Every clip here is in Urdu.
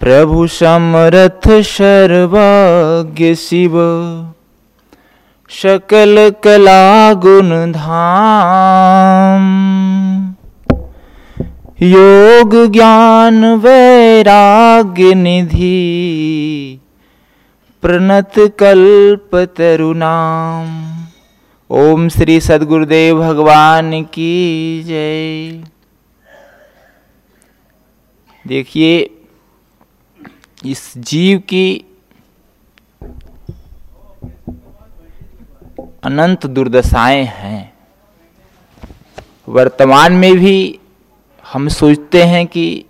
پر سمرتھ سروگ شیو شکل کلاگ دگنی پرنت کلپ ترون اون سری سد گرو دیو بھگوان کی جی دیکھیے اس جیو کی اننت دردشائیں ہیں۔ ورتمان میں بھی ہم سوچتے ہیں کہ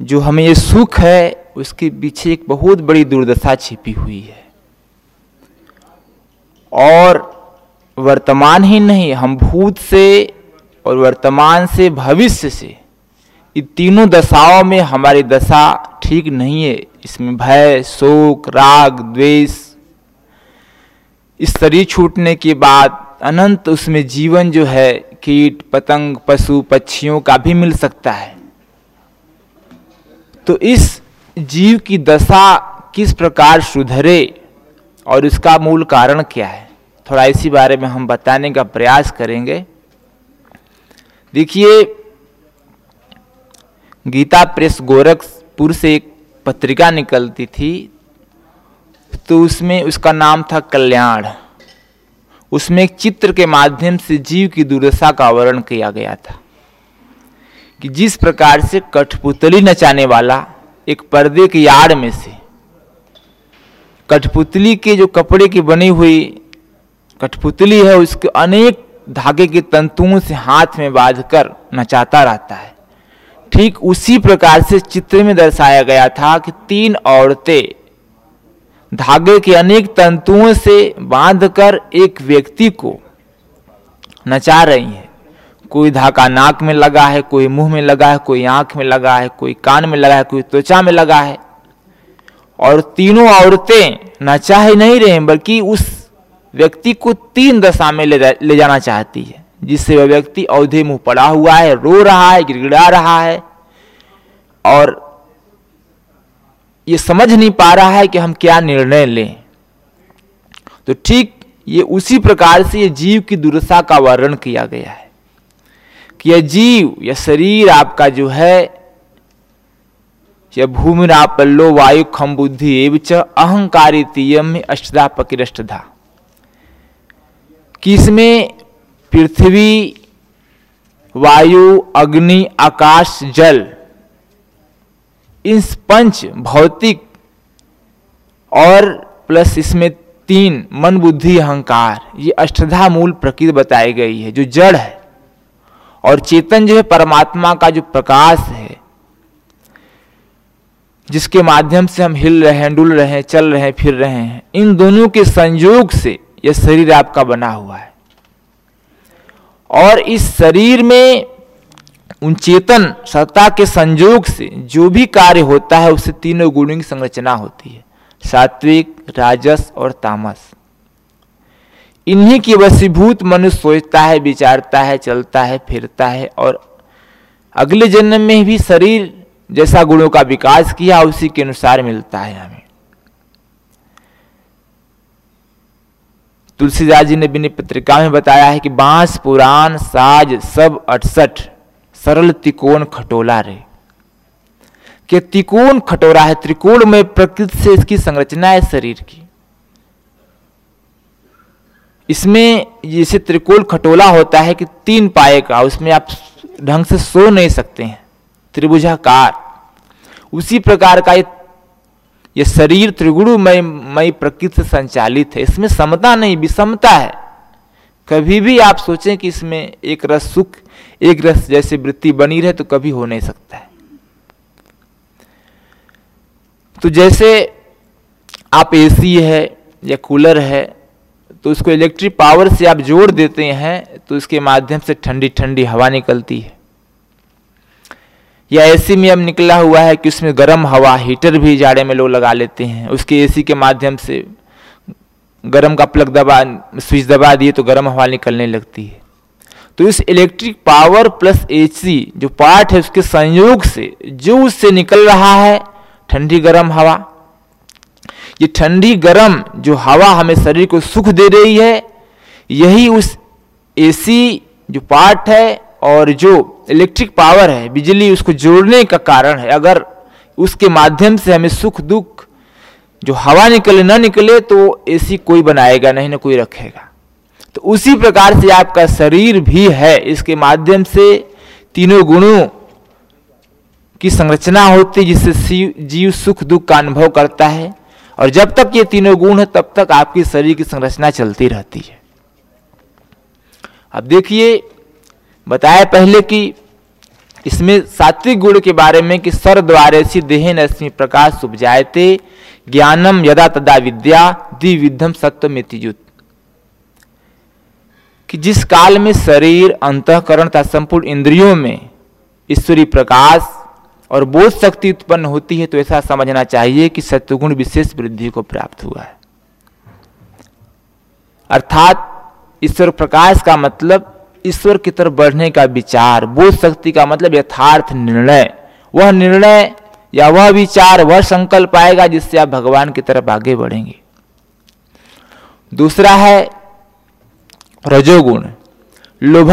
جو ہمیں یہ سکھ ہے، اس کے پیچھے ایک بہت بڑی دردشا چھپی ہوئی ہے۔ اور ورتمان ہی نہیں، ہم بھوت سے اور ورتمان سے، بھوشیہ سے تینوں دشاؤں میں ہماری دشا ٹھیک نہیں ہے۔ اس میں بھے شوک راگ دویش اس شریر چھوٹنے کے بعد انت اس میں جیون جو ہے، کیٹ، پتنگ پشو پچھیوں کا بھی مل سکتا ہے۔ تو اس جیو کی دشا کس پرکار سدھرے اور اس کا مول کارن کیا ہے؟ تھوڑا اسی بارے میں ہم بتانے کا پریاس کریں گے۔ دیکھیے گیتا پریس گورکھ پور سے ایک پترکا نکلتی تھی، تو اس میں اس کا نام تھا کلیاڑ۔ اس میں ایک چتر کے مادھیم سے جیو کی دردشا کا ورن کیا گیا تھا۔ کہ جس پرکار سے کٹھ پتلی نچانے والا ایک پردے کی آڑ میں سے کٹھپتلی کے جو کپڑے کی بنی ہوئی کٹھ ہے، اس کے انیک دھاگے کے تنتوؤں سے ہاتھ میں باندھ کر نچاتا رہتا ہے۔ ٹھیک اسی پرکار سے چتر میں درسایا گیا تھا کہ تین عورتیں دھاگے کے انیک تنتوؤں سے باندھ کر ایک ویکتی کو نچا رہی ہیں۔ کوئی دھاگا ناک میں لگا ہے، کوئی منہ میں لگا ہے، کوئی آنکھ میں لگا ہے، کوئی کان میں لگا ہے، کوئی توچا میں لگا ہے۔ اور تینوں عورتیں نچا ہی نہیں رہے بلکہ اس ویکتی کو تین دشا میں لے جانا چاہتی ہے۔ جس سے وہ ویکتی اودھے منہ پڑا ہوا ہے، رو رہا ہے، گڑگڑا رہا ہے اور یہ سمجھ نہیں پا رہا ہے کہ ہم کیا نرنے لیں۔ تو ٹھیک، یہ اسی پرکار سے یہ جیو کی دورسا کا ورن کیا گیا ہے کہ یہ جیو، یہ شریر آپ کا جو ہے، یہ بھومرا پلو وایو کم بدھی ایوچ اہنکاری تیم میں اشدا پکرشدھا کہ اس میں پرتھوی، وایو، اگنی، آکاش، جل۔ ان پنچ بھوتک اور پلس اس میں تین من بدھی اہنکار۔ یہ اشٹدھا مول پرکرت بتائی گئی ہے، جو جڑ ہے۔ اور چیتن جو ہے، پرماتما کا جو پرکاش ہے، جس کے مادھیم سے ہم ہل رہے ہیں، ڈل رہے ہیں، چل رہے ہیں، پھر رہے ہیں۔ ان دونوں کے سنجوگ سے یہ شریر آپ کا بنا ہوا ہے۔ اور اس شریر میں ان چیتن ستا کے سنجوگ سے جو بھی کار ہوتا ہے، اس سے تینوں گنوں کی سنرچنا ہوتی ہے۔ ساتوک راجس اور تامس۔ انہی کی وسیبھوت منش سوچتا ہے بچارتا ہے، چلتا ہے، پھرتا ہے اور اگلے جنم میں بھی شریر جیسا گنوں کا وکاس کیا، اسی کے انوسار ملتا ہے ہمیں۔ تلسی داس جی نے بن پترکا میں بتایا ہے کہ بانس پوران ساج، سب اٹسٹھ سرل تکون کھٹولا رے کہ تکون کھٹورا ہے ترکون میں پرکت سے اس کی سنرچنا ہے شریر کی۔ اس میں جیسے ترکول کھٹولا ہوتا ہے کہ تین پائے کا، اس میں آپ ڈھنگ سے سو نہیں سکتے ہیں۔ تربوجاکار اسی پرکار کا یہ یہ شریر ترگڑو مئی مئی پرکت سے سنچالت ہے۔ اس میں سمتا نہیں وسمتا ہے۔ کبھی بھی آپ سوچیں کہ اس میں ایک رس سکھ، ایک رس جیسے وتی بنی رہے تو کبھی ہو نہیں سکتا ہے۔ تو جیسے آپ اے سی ہے یا کولر ہے، تو اس کو الیکٹرک پاور سے آپ جوڑ دیتے ہیں، تو اس کے مادھیم سے ٹھنڈی ٹھنڈی ہوا نکلتی ہے۔ یا اے سی میں اب نکلا ہوا ہے کہ اس میں گرم ہوا ہیٹر بھی جاڑے میں لوگ لگا لیتے ہیں، اس کے اے سی کے مادھیم سے گرم کا پلگ دبا، سوئچ دبا دیے تو گرم ہوا نکلنے لگتی ہے۔ تو اس electric power plus A C جو پارٹ ہے اس کے سنیوگ سے جو اس سے نکل رہا ہے، ٹھنڈی گرم ہوا۔ یہ ٹھنڈی گرم جو ہوا ہمیں شریر کو سکھ دے رہی ہے، یہی اس اے سی جو پارٹ ہے اور جو الیکٹرک پاور ہے، بجلی اس کو جوڑنے کا کارن ہے، اگر اس کے مادھیم سے ہمیں سکھ دکھ جو ہوا نکلے، نہ نکلے، تو اے سی کوئی بنائے گا نہیں، نہ کوئی رکھے گا۔ تو اسی پرکار سے آپ کا شریر بھی ہے، اس کے مادھیم سے تینوں گنوں کی سنرچنا ہوتی جس سے جیو سکھ دکھ کا انبھو کرتا ہے۔ اور جب تک یہ تینوں گن ہے تب تک آپ کی شریر کی سنرچنا چلتی رہتی ہے۔ اب دیکھیے بتایا پہلے کہ اس میں ساتوک گڑ کے بارے میں کہ سردوارسی دیہ نسمی پرکاش سبجایتے جانم یدا تدا ودیا، دی ودھم ستو متیجت کہ جس کال میں شریر انتکرن تھا سمپورن اندروں میں ایشوری پرکاش اور بودھ شکتی اتپن ہوتی ہے تو ایسا سمجھنا چاہیے کہ ستگن وشیش ودھی کو پراپت ہوا ہے۔ ارتھات ایشور پرکاش کا مطلب ایشور کی طرف بڑھنے کا وچار، بوجھ سکتی کا مطلب یتھارتھ نرے وہ نرے یا وہ وچار، وہ سنکلپ آئے گا جس سے آپ بھگوان کی طرف آگے بڑھیں گے۔ دوسرا ہے رجوگن لوبھ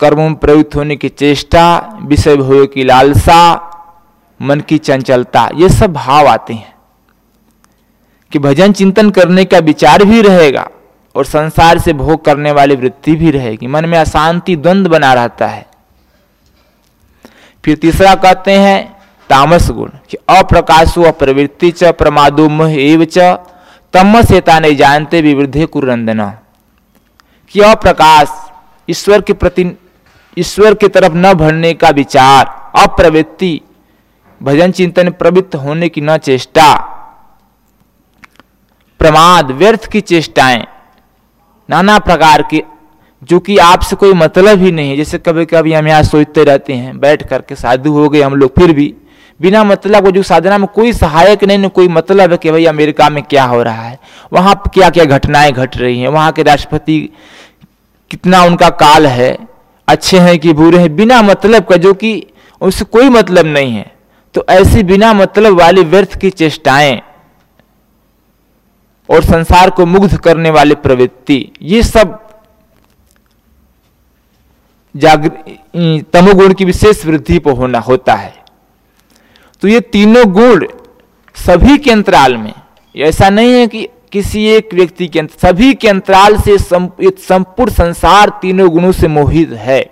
پر چیشٹا بس کی لالسا من کی چنچلتا یہ سب بھاؤ آتے ہیں کہ بجن چنتن کرنے کا بچار بھی رہے گا اور سنسار سے بوگ کرنے والی وتھی بھی رہے گی من میں اشانتی دندند بنا رہتا ہے پھر تیسرا کہتے ہیں تامس گن کہ اپرکاش اپروتی چمادو مہ ایو چ تمس ایتا نہیں جانتے بھی ودھے کورندنا کہ اپرکاشور کے پرتی ایشور کی طرف نہ بڑھنے کا وچار اپروتی بھجن چنتن پروت ہونے کی نہ چیشٹا پرماد ویرتھ کی چیشٹائیں نانا پرکار کی جو کہ آپ سے کوئی مطلب ہی نہیں جیسے کبھی کبھی ہم یہاں سوچتے رہتے ہیں بیٹھ کر کے سادھو ہو گئے ہم لوگ پھر بھی بنا مطلب وہ جو سادھنا میں کوئی سہایک نہیں نہ کوئی مطلب ہے کہ بھائی امریکہ میں کیا ہو رہا ہے وہاں کیا کیا گھٹنائیں گھٹ رہی ہیں وہاں کے راشٹرپتی کتنا ان کا کال ہے اچھے ہیں کہ برے ہیں، بنا مطلب کا جو کہ اس سے کوئی مطلب نہیں ہے۔ تو ایسی بنا مطلب والی ورتھ کی چیشٹائیں اور سنسار کو مگدھ کرنے والی پروتی یہ سب جاگر تمو گڑ کی وشیش ودھی پہ ہونا ہوتا ہے۔ تو یہ تینوں گڑ سبھی کے انترال میں ایسا نہیں ہے کہ کسی ایک ویکتی کے سبھی کے انترال سے سمپور سنسار تینوں گنوں سے موہت ہے۔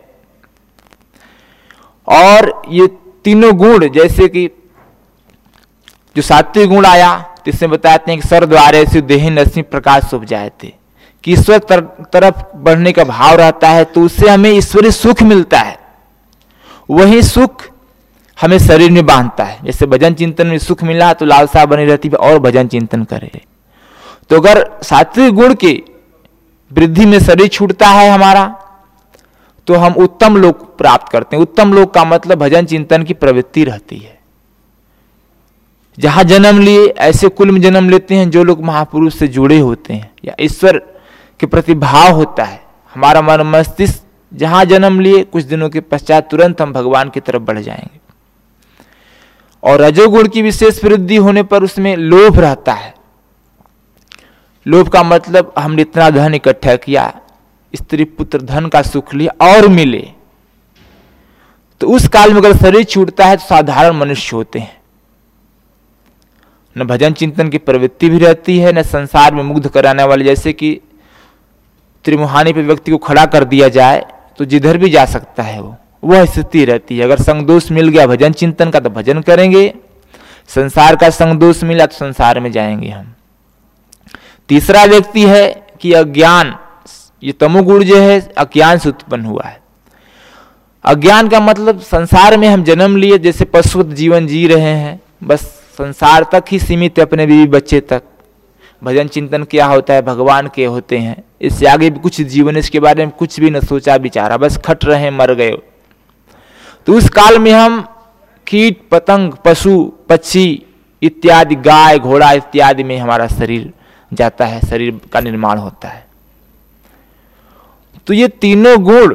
اور یہ تینوں گن جیسے کہ جو ساتویں گن آیا، تو اس میں بتاتے ہیں کہ سر دوارے سے دیہ نسی پرکاش سب جاتے کہ ایشور طرف بڑھنے کا بھاؤ رہتا ہے، تو اس سے ہمیں ایشوری سکھ ملتا ہے۔ وہی سکھ ہمیں شریر میں باندھتا ہے۔ جیسے بھجن چنتن میں سکھ ملا تو لالسا بنی رہتی ہے اور بھجن چنتن کرے۔ تو اگر ساتویں گڑ کے وردھی میں شریر چھوٹتا ہے ہمارا، تو ہم اتم لوگ پراپت کرتے ہیں۔ اتم لوگ کا مطلب بھجن چنتن کی پروتی رہتی ہے۔ جہاں جنم لیے ایسے کل میں جنم لیتے ہیں جو لوگ مہا پروش سے جڑے ہوتے ہیں، یا ایشور کے پرتی بھاؤ ہوتا ہے۔ ہمارا من مستشک جہاں جنم لیے کچھ دنوں کے پشچات ترنت ہم بھگوان کی طرف بڑھ جائیں گے۔ اور رجوگڑ کی وشیش وردی ہونے پر اس میں لوبھ رہتا ہے۔ لوبھ کا مطلب ہم نے اتنا دھن اکٹھا کیا، استری پتر دھن کا سکھ لیا اور ملے۔ تو اس کال میں اگر شریر چھوٹتا ہے تو سادھارن منشیہ ہوتے ہیں۔ نہ بھجن چنتن کی پروتی بھی رہتی ہے، نہ سنسار میں مگدھ کرانے والے، جیسے کہ ترموہانی پہ ویکتی کو کھڑا کر دیا جائے تو جدھر بھی جا سکتا ہے وہ۔ وہ استھتی رہتی ہے۔ اگر سنگ دوش مل گیا بھجن چنتن کا تو بھجن کریں گے، سنسار کا سنگ دوش ملا تو سنسار میں جائیں گے ہم۔ تیسرا ویکتی ہے کہ اجان یہ تمو گڑ جو ہے اجان سے اتپن ہوا ہے۔ اجان کا مطلب سنسار میں ہم جنم لیے، جیسے پشوت جیون جی رہے ہیں، بس سنسار تک ہی سیمت ہے اپنے بیوی بچے تک۔ بھجن چنتن کیا ہوتا ہے، بھگوان کے ہوتے ہیں۔ اس سے آگے بھی کچھ جیون، اس کے بارے میں کچھ بھی نہ سوچا بچارا بس کھٹ رہے مر گئے۔ تو اس کال میں ہم کیٹ، پتنگ، پشو پچھی اتیادی، گائے، گھوڑا، اتیادی میں ہمارا شریر۔ جاتا ہے، شریر کا نرمان ہوتا ہے۔ تو یہ تینوں گڑ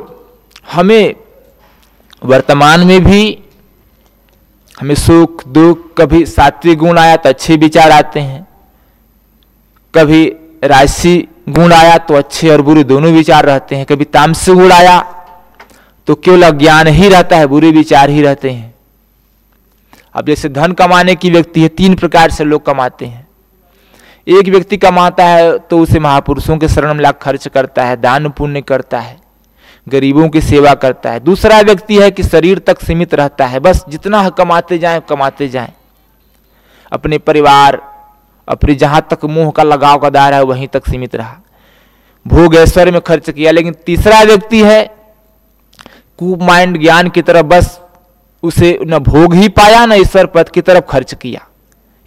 ہمیں ورتمان میں بھی ہمیں سکھ، دکھ، کبھی ساتوک گن آیا تو اچھے وچار آتے ہیں، کبھی راجسی گن آیا تو اچھے اور برے دونوں وچار رہتے ہیں، کبھی تامس گڑ آیا تو کیول اجان ہی رہتا ہے، برے وچار ہی رہتے ہیں۔ اب جیسے دھن کمانے کی ویکتی ہے، تین پرکار سے لوگ کماتے ہیں۔ ایک ویکتی کماتا ہے تو اسے مہاپروشوں کے شرن میں لا خرچ کرتا ہے، دان پنیہ کرتا ہے، غریبوں کی سیوا کرتا ہے۔ دوسرا ویکتی ہے کہ شریر تک سیمت رہتا ہے۔ بس جتنا کماتے جائیں کماتے جائیں۔ اپنے پریوار، اپنی جہاں تک منہ کا لگاؤ کا دائرہ ہے، وہیں تک سیمت رہا۔ بھوگ ایشور میں خرچ کیا، لیکن تیسرا ویکتی ہے، کوپ مائنڈ گیان کی طرف بس اسے نہ بھوگ ہی پایا، نہ ایشور پد کی طرف خرچ کیا۔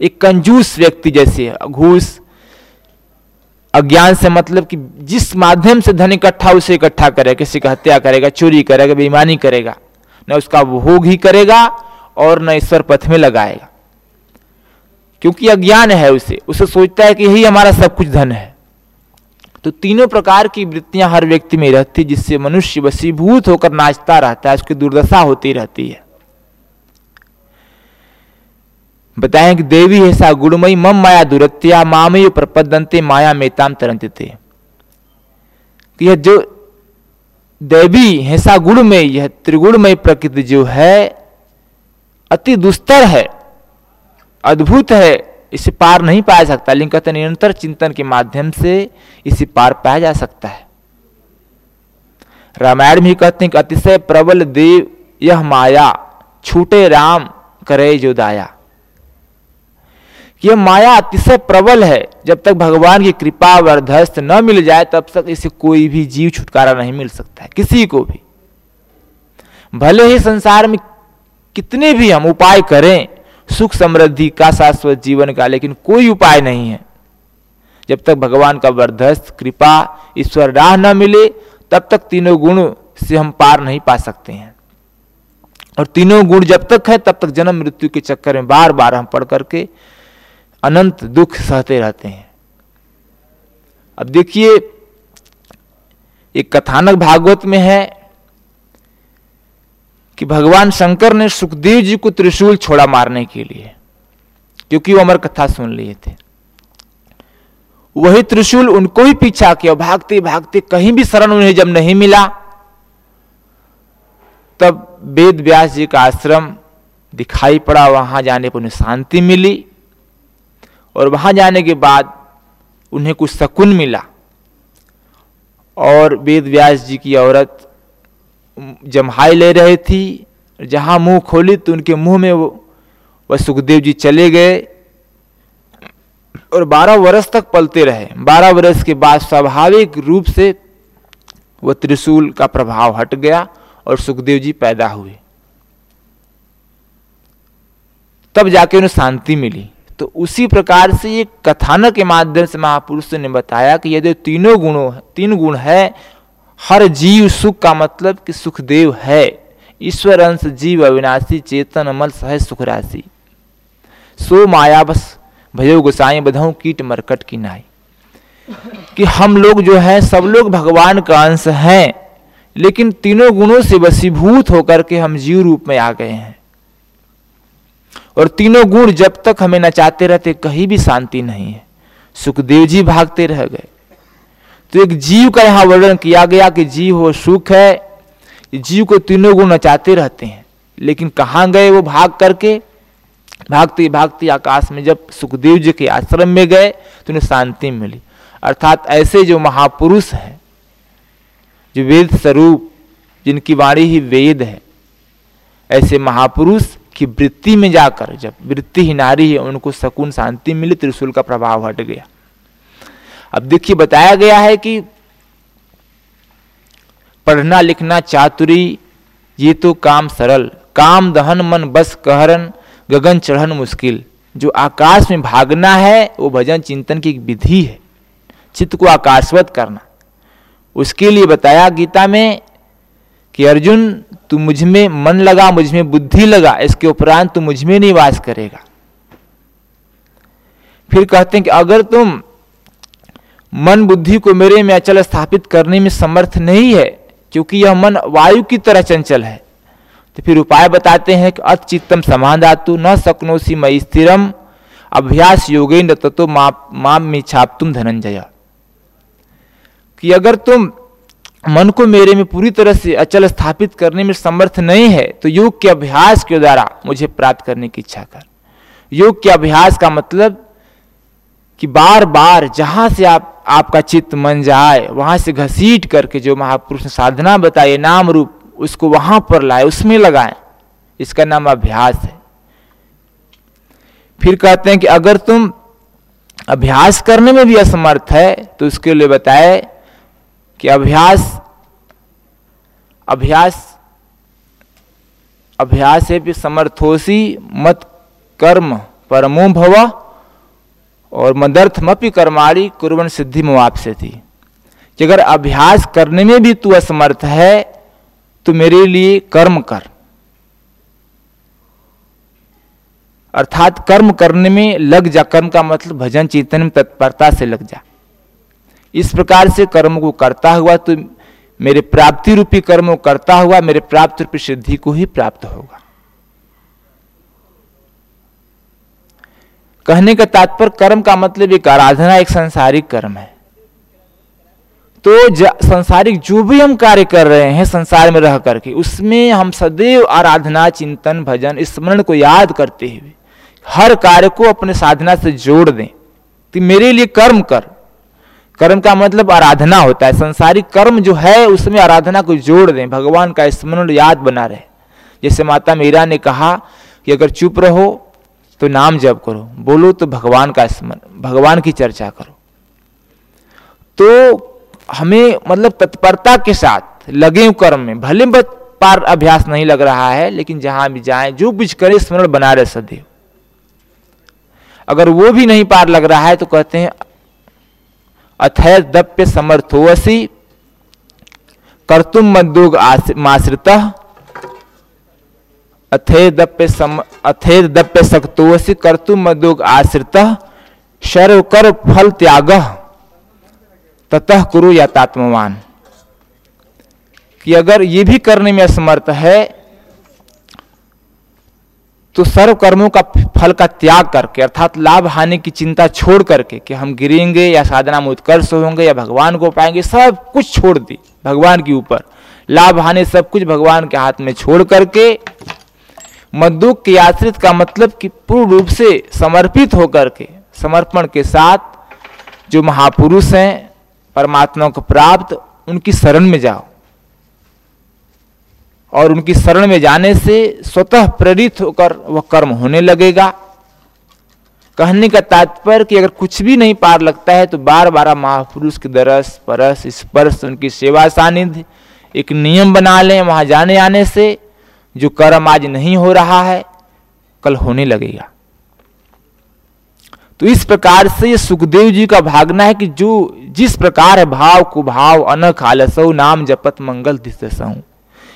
ایک کنجوس ویکتی جیسے گھوس۔ اجان سے مطلب کہ جس مادھیم سے دھن اکٹھا، اسے اکٹھا کرے، کسی کا ہتیا کرے گا، چوری کرے گا بےمانی کرے گا۔ نہ اس کا بھوگ ہی کرے گا اور نہ ایشور پتھ میں لگائے گا۔ کیونکہ اجان ہے اسے اسے سوچتا ہے کہ یہی ہمارا سب کچھ دھن ہے۔ تو تینوں پرکار کی وتیاں ہر ویکتی میں رہتی، جس سے منشیہ وسیبھوت ہو کر ناچتا رہتا ہے، اس کی دردشا ہوتی رہتی ہے۔ بتائیں کہ دیوی ایسا گڑمئی مم مایا دورتیا مامئی پرپدنتے مایا میتام ترنت تھے یہ جو دیوی ہیسا گڑ میں یہ ترگڑمئی پرکرتی جو ہے اتی دستر ہے ادبت ہے اسے پار نہیں پایا سکتا لیکن کہتے نرنتر چنتن کے مادھیم سے اسے پار پایا جا سکتا ہے رامائن بھی کہتے ہیں کہ اتشے پربل دیو یہ مایا چھوٹے رام کرے جو دایا یہ مایا اتشے پربل ہے۔ جب تک بھگوان کی کرپا وردست نہ مل جائے، تب تک اسے کوئی بھی جیو چھٹکارا نہیں مل سکتا ہے، کسی کو بھی۔ بھلے ہی سنسار میں کتنے بھی ہم اپائے کریں، سکھ سمردھی کا شاشوت جیون کا لیکن کوئی اپائے نہیں ہے۔ جب تک بھگوان کا وردست کرپا، ایشور راہ نہ ملے، تب تک تینوں گن سے ہم پار نہیں پا سکتے ہیں۔ اور تینوں گن جب تک ہے، تب تک جنم مرتو کے چکر میں بار بار ہم پڑھ کر کے انت دکھ سہتے رہتے ہیں۔ اب دیکھیے ایک کتھانک بھاگوت میں ہے کہ بھگوان شنکر نے سکھدیو جی کو ترشول چھوڑا مارنے کے لیے، کیونکہ وہ امر کتھا سن لیے تھے۔ وہی ترشول ان کو ہی پیچھا کیا، بھاگتے بھاگتے کہیں بھی شرن انہیں جب نہیں ملا، تب وید ویاس جی کا آشرم دکھائی پڑا، وہاں جانے پر انہیں شانتی ملی۔ اور وہاں جانے کے بعد انہیں کچھ سکون ملا۔ اور وید ویاس جی کی عورت جمہائی لے رہی تھی، جہاں منہ کھولی تو ان کے منہ میں وہ سکھدیو جی چلے گئے۔ اور بارہ برس تک پلتے رہے۔ بارہ برس کے بعد سواوک روپ سے وہ ترسول کا پربھاؤ ہٹ گیا اور سکھدیو جی پیدا ہوئے۔ تب جا کے انہیں شانتی ملی۔ تو اسی پرکار سے یہ کتھانک کے مادھیم سے مہاپروش نے بتایا کہ یہ جو تینوں گنوں تین گن ہے ہر جیو سکھ کا مطلب کہ سکھ دیو ہے۔ ایشور انش جیو اویناشی چیتن امل سہ سکھ راشی سو مایا بس، بھجو گسائی بدھوں کیٹ مرکٹ کی نائی۔ کہ ہم لوگ جو ہیں، سب لوگ بھگوان کا انش ہیں، لیکن تینوں گنوں سے وسیبھوت ہو کر کے ہم جیو روپ میں آ گئے ہیں۔ اور تینوں گن جب تک ہمیں نچاتے رہتے کہیں بھی شانتی نہیں ہے۔ سکھ دیو جی بھاگتے رہ گئے۔ تو ایک جیو کا یہاں ورنن کیا گیا کہ جیو ہو سکھ ہے۔ جیو کو تینوں گن نچاتے رہتے ہیں۔ لیکن کہاں گئے وہ بھاگ کر کے؟ بھاگتے بھاگتے آکاش میں جب سکھ دیو جی کے آشرم میں گئے تو انہیں شانتی ملی۔ ارتھات ایسے جو مہاپروش ہیں، جو وید سوروپ جن کی واڑی ہی وید ہے، ایسے مہاپروش کی وتی میں جا کر جب وتی ہی ناری ہے، ان کو سکون، شانتی ملی ترسول کا پربھاؤ ہٹ گیا۔ اب دیکھیے، بتایا گیا ہے کہ پڑھنا لکھنا چاتری، یہ تو کام سرل۔ کام دہن من بس کہرن، گگن چڑھن مشکل۔ جو آکاش میں بھاگنا ہے، وہ بھجن چنتن کی ایک ودھی ہے۔ چت کو آکاشوت کرنا۔ اس کے لیے بتایا گیتا میں کہ ارجن تو مجھ میں من لگا، مجھ میں بدھی لگا، اس کے اپرانت تو مجھ میں نواس کرے گا۔ پھر کہتے ہیں کہ اگر تم من بدھی کو میرے میں اچل استھاپت کرنے میں سمرتھ نہیں ہے، کیونکہ یہ من وایو کی طرح چنچل ہے۔ تو پھر اپائے بتاتے ہیں کہ ات چتم سمان داتو نہ سکنوسی میں استرم ابھیاس یوگین تتو مام میں چھاپ تم دھننجیا۔ کہ اگر تم من کو میرے میں پوری طرح سے اچل استھاپت کرنے میں سمرتھ نہیں ہے، تو یوگ کے ابھیاس کے دوارا مجھے پراپت کرنے کی اچھا کر۔ یوگ کے ابھیاس کا مطلب کہ بار بار جہاں سے آپ آپ کا چت من جائے، وہاں سے گھسیٹ کر کے جو مہا پروش نے سادھنا بتائے نام روپ، اس کو وہاں پر لائے، اس میں لگائیں۔ اس کا نام ابھیاس ہے۔ پھر کہتے ہیں کہ اگر تم ابھیاس کرنے میں بھی اسمرتھ ہے، تو اس کے لیے بتائے کہ ابھیاس ابھیاس ابھیاس بھی سمرتھوسی مت کرم پرمو بھوا اور مدرتھ مپی کرماری قربن سدھی مواپ سے تھی۔ کہ اگر ابھیاس کرنے میں بھی تو اسمرتھ ہے، تو میرے لیے کرم کر۔ ارتھات کرم کرنے میں لگ جا، کرم کا مطلب بھجن چیتن میں تتپرتا سے لگ جا۔ اس پرکار سے کرم کو کرتا ہوا تو میرے پراپتی روپی کرم کو کرتا ہوا میرے پراپت روپی سدھی کو ہی پراپت ہوگا۔ کہنے کا تاتپر کرم کا مطلب ایک آرادھنا، ایک سنسارک کرم ہے۔ تو سنسارک جو بھی ہم کاریہ کر رہے ہیں، سنسار میں رہ کر کے، اس میں ہم سدیو آرادھنا، چنتن، بھجن، اسمرن کو یاد کرتے ہوئے ہر کاریہ کو اپنے سادھنا سے جوڑ دیں۔ تو میرے لیے کرم کر۔ کرم کا مطلب آرادھنا ہوتا ہے۔ سنساری کرم جو ہے، اس میں آرادھنا کو جوڑ دیں۔ بھگوان کا اسمرن یاد بنا رہے۔ جیسے ماتا میرا نے کہا کہ اگر چپ رہو تو نام جپ کرو۔ بولو تو بھگوان کا اسمرن بھگوان کی چرچا کرو۔ تو ہمیں مطلب تتپرتا کے ساتھ لگے کرم میں۔ بھلے بت پار ابھیاس نہیں لگ رہا ہے، لیکن جہاں بھی جائیں، جو کچھ کرے اسمرن بنا رہے سدیو۔ اگر وہ بھی نہیں پار لگ رہا ہے تو کہتے ہیں اترپیہ سکتوسی کرتم مدآشتیاگ تت کرو یا تاو کہ اگر یہ بھی کرنے میں اسمرت ہے تو سرو کرموں کا پھل کا تیاگ کر کے، ارتھات لابھ ہانی کی چنتا چھوڑ کر کے کہ ہم گریں گے یا سادنا میں اتکرش ہوں گے یا بھگوان کو پائیں گے، سب کچھ چھوڑ دی بھگوان کے اوپر۔ لابھ ہانی سب کچھ بھگوان کے ہاتھ میں چھوڑ کر کے مدوک کے آشرت کا مطلب کہ پور روپ سے سمرپت ہو کر کے، سمرپن کے ساتھ جو مہاپروش ہیں، پرماتما کو پراپت ان کی شرن میں جاؤ۔ اور ان کی سرن میں جانے سے سوتہ پریرت ہو کر وہ کرم ہونے لگے گا۔ کہنے کا تاتپر کہ اگر کچھ بھی نہیں پار لگتا ہے تو بار بارہ مہا پروش کے درس، پرس اسپرش ان کی سیوا ساندھ ایک نیم بنا لیں وہاں جانے آنے سے جو کرم آج نہیں ہو رہا ہے، کل ہونے لگے گا۔ تو اس پرکار سے یہ سکھدیو جی کا بھاگنا ہے کہ جو، جس پرکار ہے، بھاو کو بھاو، انکھ، آلسو، نام، جپت، منگل دس ہوں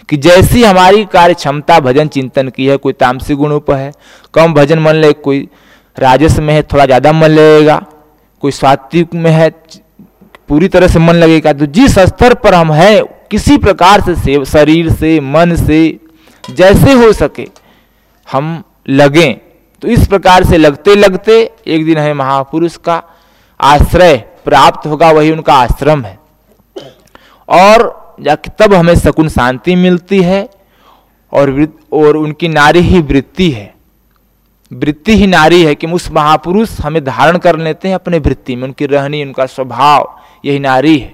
کہ جیسی ہماری کاریہ چھمتا بھجن چنتن کی ہے، کوئی تامسی گنوں پر ہے، کم بھجن من لے، کوئی راجس میں ہے، تھوڑا زیادہ من لگے گا، کوئی سواتک میں ہے، پوری طرح سے من لگے گا۔ تو جس استر پر ہم ہیں، کسی پرکار سے شریر سے، من سے، جیسے ہو سکے، ہم لگیں۔ تو اس پرکار سے لگتے لگتے ایک دن ہمیں مہا پروش کا آشرے پراپت ہوگا، وہی ان کا آشرم ہے۔ اور جا کے تب ہمیں سکون شانتی ملتی ہے اور اور ان کی ناری ہی وتتی ہے۔ وتتی ہی ناری ہے کہ اس مہا پروش ہمیں دھارن کر لیتے ہیں اپنے وتتی میں، ان کی رہنی، ان کا سوبھاؤ، یہی ناری ہے۔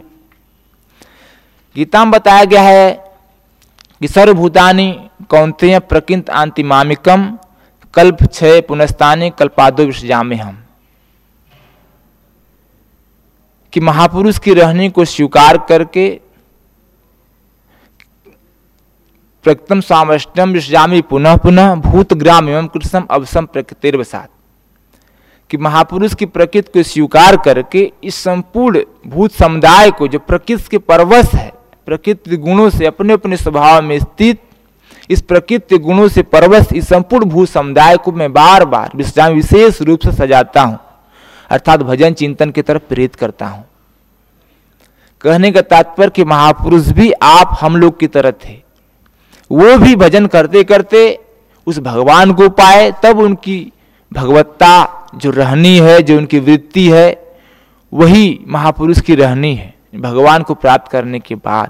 گیتا میں بتایا گیا ہے کہ سرو بھوتانی کونتیہ پرکنت آنتیمامکم کلپ چھ پنستانی کلپادو وشجام ہم۔ کہ مہاپروش کی رہنی کو سویکار کر کے سام پوت گرام کتم اوسمات کی مہا پوش کی پرکت کو اسویار کر کے اس سمپور جو پروش ہے گنوں سے اپنے اپنے سوبھاؤ میں گنوں سے پروش اس سمپورمدائے کو میں بار بارش روپ سے سجاتا ہوں ارتھاتن کی طرف پیر کرتا ہوں کہنے کا تاپر کے مہاپروش بھی آپ ہم لوگ کی طرح تھے وہ بھی بھجن کرتے کرتے اس بھگوان کو پائے، تب ان کی بھگوتا جو رہنی ہے، جو ان کی وتتی ہے، وہی مہاپروش کی رہنی ہے، بھگوان کو پراپت کرنے کے بعد۔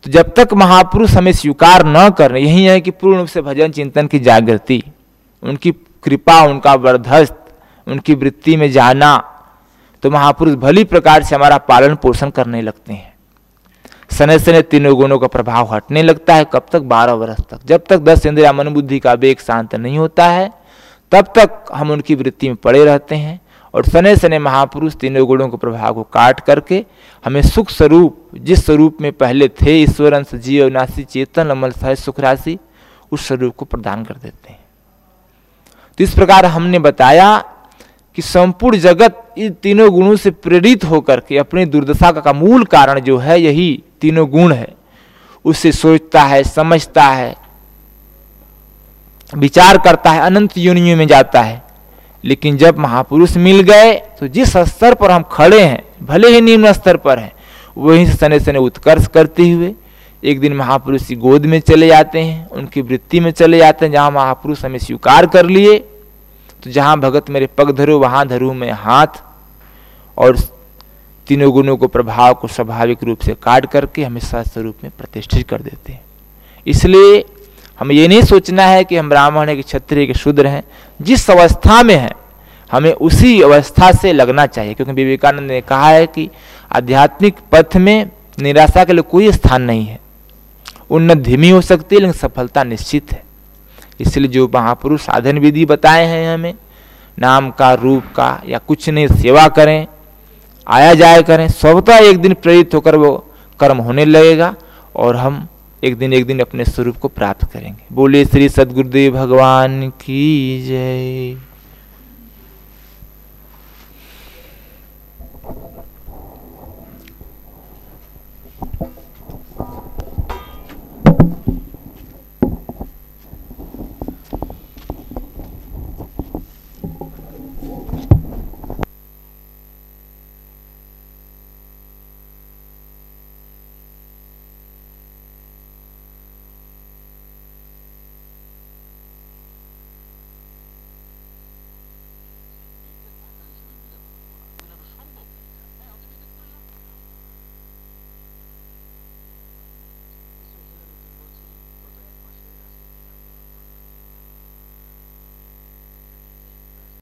تو جب تک مہاپروش ہمیں سویکار نہ کریں یہی ہے کہ پورن روپ سے بھجن چنتن کی جاگرتی، ان کی کرپا، ان کا بردست ان کی وتتی میں جانا، تو مہاپروش بھلی پرکار سے ہمارا پالن پوشن کرنے لگتے ہیں۔ سنے سنے تینوں گنوں کا پربھاؤ ہٹنے لگتا ہے کب تک؟ بارہ برس تک۔ جب تک دس اندریا من بدھی کا ویک شانت نہیں ہوتا ہے، تب تک ہم ان کی وتتی میں پڑے رہتے ہیں۔ اور سنے سنے مہاپروش تینوں گڑوں کے پربھاؤ کو کاٹ کر کے ہمیں سکھ سروپ، جس سروپ میں پہلے تھے ایشور انش جیو ناسی، چیتن امل سہ سکھ راسی، اس سروپ کو پردان کر دیتے ہیں۔ تو اس پرکار ہم نے بتایا کہ سمپور جگت ان تینوں گنوں سے پریرت ہو کر کے اپنی دردشا کا مول کارن جو ہے، یہی تینوں گن ہے۔ اس سے سوچتا ہے، سمجھتا ہے وچار کرتا ہے انت یونیوں میں جاتا ہے۔ لیکن جب مہا مل گئے تو جس استر پر ہم کھڑے ہیں، بھلے ہی نیم استر پر ہیں، وہیں سنے سنے اتکرش کرتے ہوئے ایک دن مہا کی گود میں چلے جاتے ہیں، ان کی وتتی میں چلے جاتے ہیں، جہاں مہا ہمیں سویکار کر لیے۔ تو جہاں بھگت میرے پگ دھرو، وہاں دھرو میں ہاتھ اور تینوں گنوں کو پربھاؤ کو سوابھاوک روپ سے کاٹ کر کے ہمیں سست روپ میں پرتیشٹھت کر دیتے ہیں۔ اس لیے ہمیں یہ نہیں سوچنا ہے کہ ہم براہمن ہیں کہ چھتری کے شودر ہیں، جس اوستھا میں ہیں، ہمیں اسی اوستھا سے لگنا چاہیے۔ کیونکہ وویکانند نے کہا ہے کہ آدھیاتمک پتھ میں نراشا کے لیے کوئی استھان نہیں ہے۔ انت دھیمی ہو سکتی ہے، لیکن سفلتا نشچت ہے۔ اس لیے جو مہا پروش سادھن ودھی بتائے ہیں ہمیں، نام کا، روپ کا یا کچھ نہیں، سیوا کریں۔ آیا جایا کریں سوتا ایک دن پریرت ہو کر وہ کرم ہونے لگے گا اور ہم ایک دن ایک دن اپنے سوروپ کو پراپت کریں گے۔ بولے شری سدگردیو بھگوان کی جے۔